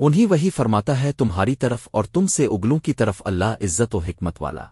انہی وہی فرماتا ہے تمہاری طرف اور تم سے اگلوں کی طرف اللہ عزت و حکمت والا۔